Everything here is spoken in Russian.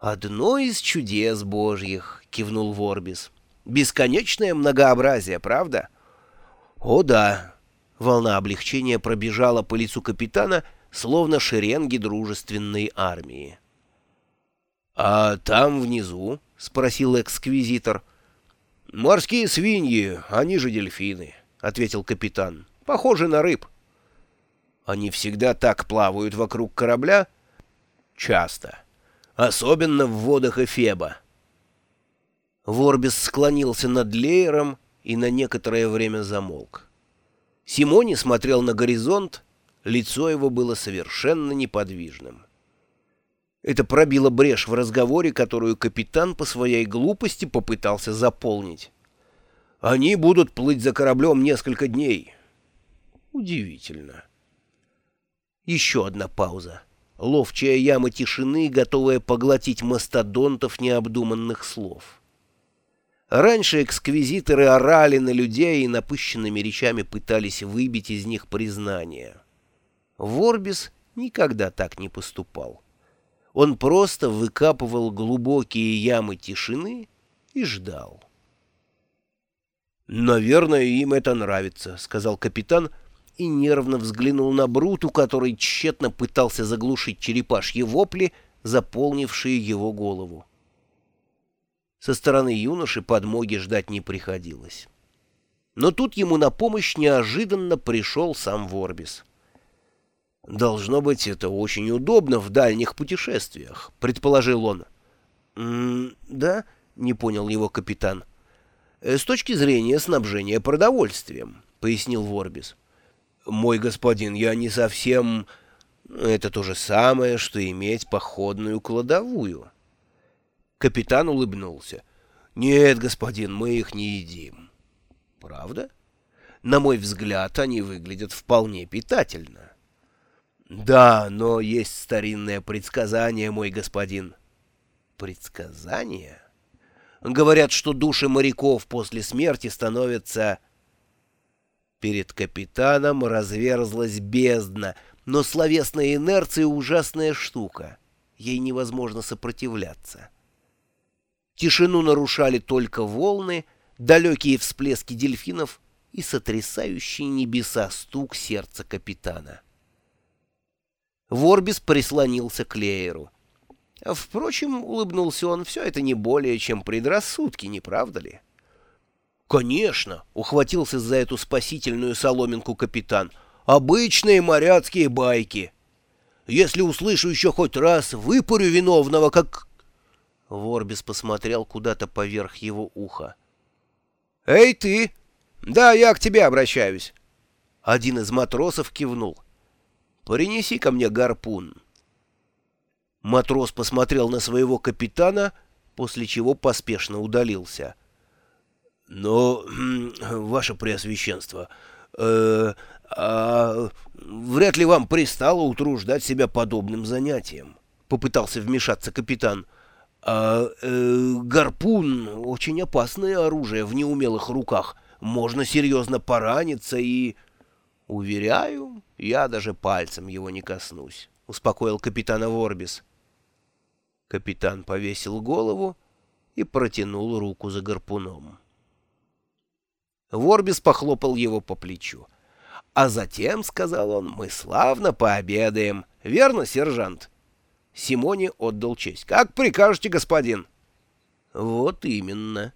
«Одно из чудес божьих», — кивнул Ворбис. «Бесконечное многообразие, правда?» «О да!» — волна облегчения пробежала по лицу капитана, словно шеренги дружественной армии. «А там внизу?» — спросил эксквизитор. «Морские свиньи, они же дельфины», — ответил капитан. «Похожи на рыб». «Они всегда так плавают вокруг корабля?» «Часто. Особенно в водах Эфеба». Ворбис склонился над Леером и на некоторое время замолк. Симони смотрел на горизонт, лицо его было совершенно неподвижным. Это пробило брешь в разговоре, которую капитан по своей глупости попытался заполнить. «Они будут плыть за кораблем несколько дней». Удивительно. Еще одна пауза. Ловчая яма тишины, готовая поглотить мастодонтов необдуманных слов. Раньше эксквизиторы орали на людей и напыщенными речами пытались выбить из них признание. Ворбис никогда так не поступал. Он просто выкапывал глубокие ямы тишины и ждал. «Наверное, им это нравится», — сказал капитан и нервно взглянул на Бруту, который тщетно пытался заглушить черепашьи вопли, заполнившие его голову. Со стороны юноши подмоги ждать не приходилось. Но тут ему на помощь неожиданно пришел сам Ворбис. «Должно быть, это очень удобно в дальних путешествиях», — предположил он. «М «Да?» — не понял его капитан. «Э, «С точки зрения снабжения продовольствием», — пояснил Ворбис. «Мой господин, я не совсем...» «Это то же самое, что иметь походную кладовую». Капитан улыбнулся. «Нет, господин, мы их не едим». «Правда?» «На мой взгляд, они выглядят вполне питательно». «Да, но есть старинное предсказание, мой господин». «Предсказание?» «Говорят, что души моряков после смерти становятся...» Перед капитаном разверзлась бездна, но словесная инерция — ужасная штука. Ей невозможно сопротивляться. Тишину нарушали только волны, далекие всплески дельфинов и сотрясающий небеса стук сердца капитана. Ворбис прислонился к Лееру. Впрочем, улыбнулся он, все это не более, чем предрассудки, не правда ли? «Конечно!» — ухватился за эту спасительную соломинку капитан. «Обычные моряцкие байки! Если услышу еще хоть раз, выпарю виновного, как...» Ворбис посмотрел куда-то поверх его уха. «Эй, ты! Да, я к тебе обращаюсь!» Один из матросов кивнул. Принеси ко мне гарпун». Матрос посмотрел на своего капитана, после чего поспешно удалился. «Но, ваше преосвященство, э, а, вряд ли вам пристало утруждать себя подобным занятием», — попытался вмешаться капитан. «А э, гарпун — очень опасное оружие в неумелых руках. Можно серьезно пораниться и...» «Уверяю, я даже пальцем его не коснусь», — успокоил капитана Ворбис. Капитан повесил голову и протянул руку за гарпуном. Ворбис похлопал его по плечу. «А затем, — сказал он, — мы славно пообедаем. Верно, сержант?» Симоне отдал честь. «Как прикажете, господин?» «Вот именно»,